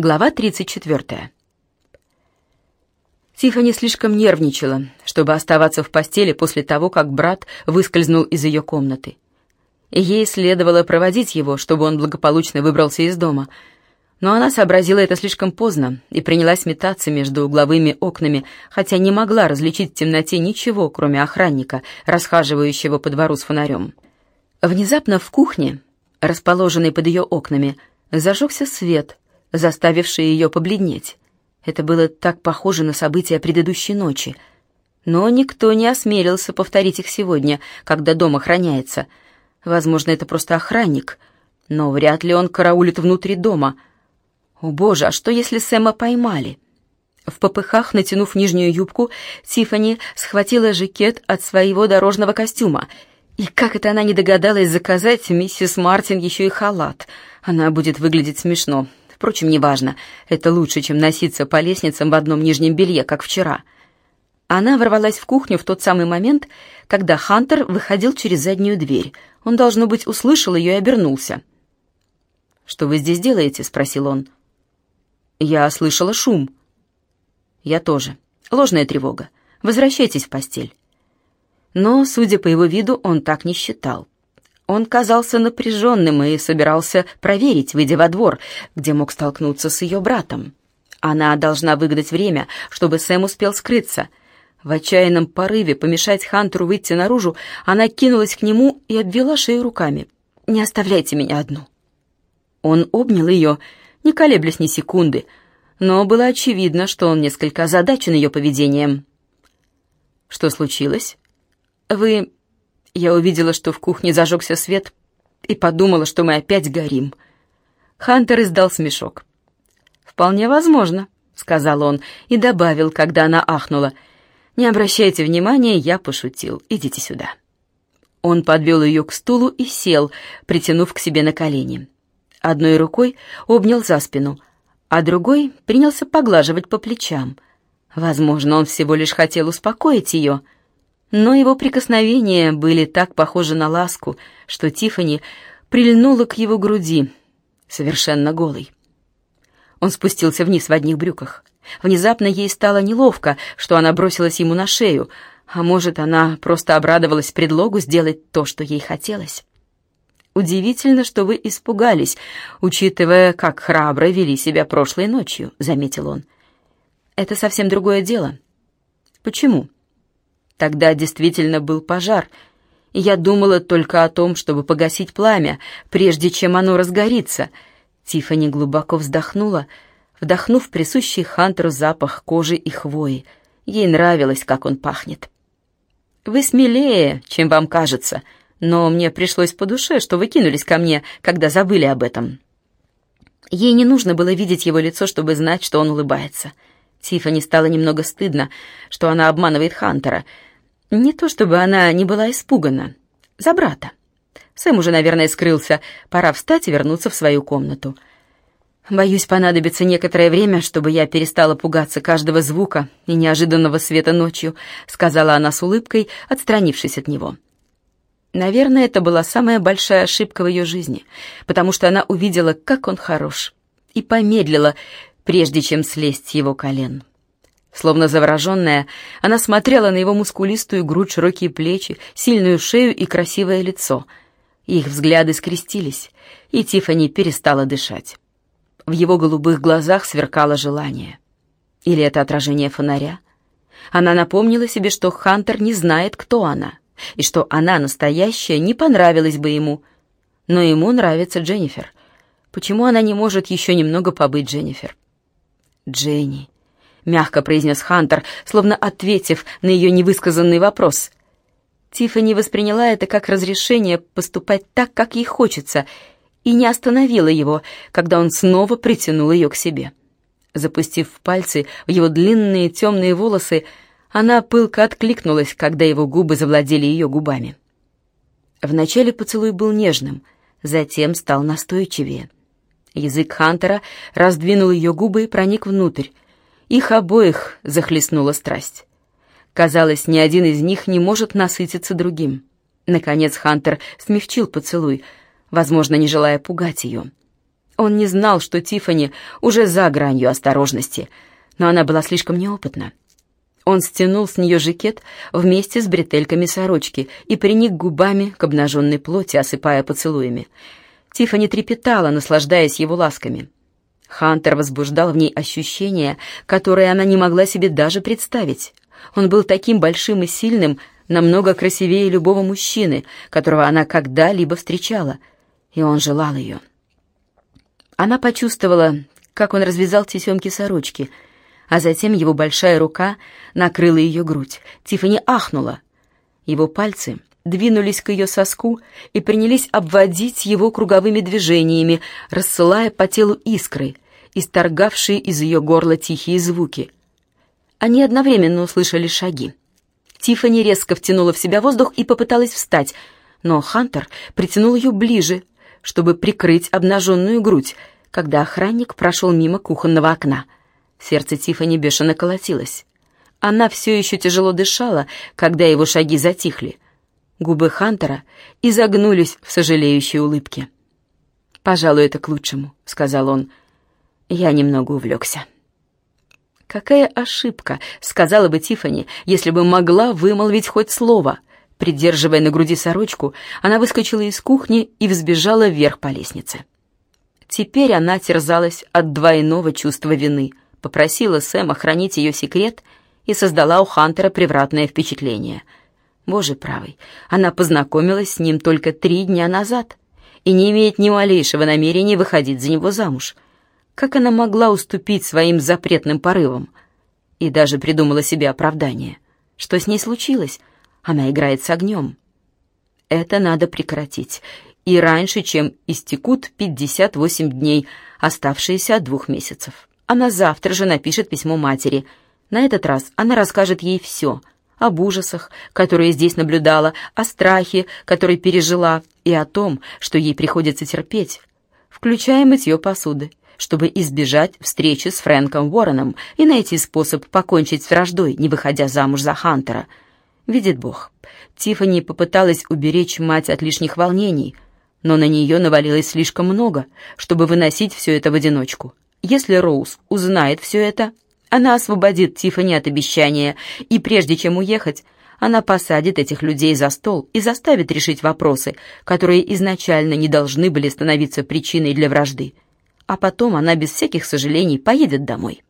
Глава 34. Тиффани слишком нервничала, чтобы оставаться в постели после того, как брат выскользнул из ее комнаты. Ей следовало проводить его, чтобы он благополучно выбрался из дома. Но она сообразила это слишком поздно и принялась метаться между угловыми окнами, хотя не могла различить в темноте ничего, кроме охранника, расхаживающего по двору с фонарем. Внезапно в кухне, расположенной под ее окнами, зажегся свет — заставившие ее побледнеть. Это было так похоже на события предыдущей ночи. Но никто не осмелился повторить их сегодня, когда дом охраняется. Возможно, это просто охранник, но вряд ли он караулит внутри дома. О боже, а что если Сэма поймали? В попыхах, натянув нижнюю юбку, Тиффани схватила жакет от своего дорожного костюма. И как это она не догадалась заказать миссис Мартин еще и халат? Она будет выглядеть смешно, Впрочем, неважно. Это лучше, чем носиться по лестницам в одном нижнем белье, как вчера. Она ворвалась в кухню в тот самый момент, когда Хантер выходил через заднюю дверь. Он, должно быть, услышал ее и обернулся. «Что вы здесь делаете?» — спросил он. «Я слышала шум». «Я тоже. Ложная тревога. Возвращайтесь в постель». Но, судя по его виду, он так не считал. Он казался напряженным и собирался проверить, выйдя во двор, где мог столкнуться с ее братом. Она должна выгадать время, чтобы Сэм успел скрыться. В отчаянном порыве помешать Хантеру выйти наружу, она кинулась к нему и обвела шею руками. «Не оставляйте меня одну». Он обнял ее, не колеблясь ни секунды, но было очевидно, что он несколько озадачен ее поведением. «Что случилось?» «Вы я увидела, что в кухне зажегся свет, и подумала, что мы опять горим. Хантер издал смешок. «Вполне возможно», — сказал он и добавил, когда она ахнула. «Не обращайте внимания, я пошутил. Идите сюда». Он подвел ее к стулу и сел, притянув к себе на колени. Одной рукой обнял за спину, а другой принялся поглаживать по плечам. Возможно, он всего лишь хотел успокоить ее — но его прикосновения были так похожи на ласку, что Тифани прильнула к его груди, совершенно голой. Он спустился вниз в одних брюках. Внезапно ей стало неловко, что она бросилась ему на шею, а может, она просто обрадовалась предлогу сделать то, что ей хотелось. «Удивительно, что вы испугались, учитывая, как храбро вели себя прошлой ночью», — заметил он. «Это совсем другое дело». «Почему?» Тогда действительно был пожар, я думала только о том, чтобы погасить пламя, прежде чем оно разгорится. Тиффани глубоко вздохнула, вдохнув присущий Хантеру запах кожи и хвои. Ей нравилось, как он пахнет. «Вы смелее, чем вам кажется, но мне пришлось по душе, что вы кинулись ко мне, когда забыли об этом». Ей не нужно было видеть его лицо, чтобы знать, что он улыбается. Тиффани стало немного стыдно, что она обманывает Хантера — не то чтобы она не была испугана. За брата. Сэм уже, наверное, скрылся. Пора встать и вернуться в свою комнату. Боюсь, понадобится некоторое время, чтобы я перестала пугаться каждого звука и неожиданного света ночью, сказала она с улыбкой, отстранившись от него. Наверное, это была самая большая ошибка в ее жизни, потому что она увидела, как он хорош, и помедлила, прежде чем слезть с его колен. Словно завороженная, она смотрела на его мускулистую грудь, широкие плечи, сильную шею и красивое лицо. Их взгляды скрестились, и Тиффани перестала дышать. В его голубых глазах сверкало желание. Или это отражение фонаря? Она напомнила себе, что Хантер не знает, кто она, и что она настоящая не понравилась бы ему. Но ему нравится Дженнифер. Почему она не может еще немного побыть Дженнифер? Дженни мягко произнес Хантер, словно ответив на ее невысказанный вопрос. Тиффани восприняла это как разрешение поступать так, как ей хочется, и не остановила его, когда он снова притянул ее к себе. Запустив пальцы в его длинные темные волосы, она пылко откликнулась, когда его губы завладели ее губами. Вначале поцелуй был нежным, затем стал настойчивее. Язык Хантера раздвинул ее губы и проник внутрь, их обоих захлестнула страсть. Казалось, ни один из них не может насытиться другим. Наконец Хантер смягчил поцелуй, возможно, не желая пугать ее. Он не знал, что Тифани уже за гранью осторожности, но она была слишком неопытна. Он стянул с нее жакет вместе с бретельками сорочки и приник губами к обнаженной плоти, осыпая поцелуями. Тифани трепетала, наслаждаясь его ласками. Хантер возбуждал в ней ощущения, которые она не могла себе даже представить. Он был таким большим и сильным, намного красивее любого мужчины, которого она когда-либо встречала, и он желал ее. Она почувствовала, как он развязал тесемки сорочки, а затем его большая рука накрыла ее грудь. Тиффани ахнула. Его пальцы двинулись к ее соску и принялись обводить его круговыми движениями, рассылая по телу искры, исторгавшие из ее горла тихие звуки. Они одновременно услышали шаги. Тиффани резко втянула в себя воздух и попыталась встать, но Хантер притянул ее ближе — чтобы прикрыть обнаженную грудь, когда охранник прошел мимо кухонного окна. Сердце Тифани бешено колотилось. Она все еще тяжело дышала, когда его шаги затихли. Губы Хантера изогнулись в сожалеющей улыбке. «Пожалуй, это к лучшему», — сказал он. «Я немного увлекся». «Какая ошибка», — сказала бы Тифани, если бы могла вымолвить хоть слово — Придерживая на груди сорочку, она выскочила из кухни и взбежала вверх по лестнице. Теперь она терзалась от двойного чувства вины, попросила Сэма хранить ее секрет и создала у Хантера превратное впечатление. Боже правый, она познакомилась с ним только три дня назад и не имеет ни малейшего намерения выходить за него замуж. Как она могла уступить своим запретным порывам? И даже придумала себе оправдание. Что с ней случилось? Она играет с огнем. Это надо прекратить. И раньше, чем истекут 58 дней, оставшиеся от двух месяцев. Она завтра же напишет письмо матери. На этот раз она расскажет ей все. Об ужасах, которые здесь наблюдала, о страхе, который пережила, и о том, что ей приходится терпеть, включая мытье посуды, чтобы избежать встречи с Фрэнком Уорреном и найти способ покончить с враждой, не выходя замуж за Хантера — Видит Бог. Тиффани попыталась уберечь мать от лишних волнений, но на нее навалилось слишком много, чтобы выносить все это в одиночку. Если Роуз узнает все это, она освободит Тиффани от обещания, и прежде чем уехать, она посадит этих людей за стол и заставит решить вопросы, которые изначально не должны были становиться причиной для вражды. А потом она без всяких сожалений поедет домой.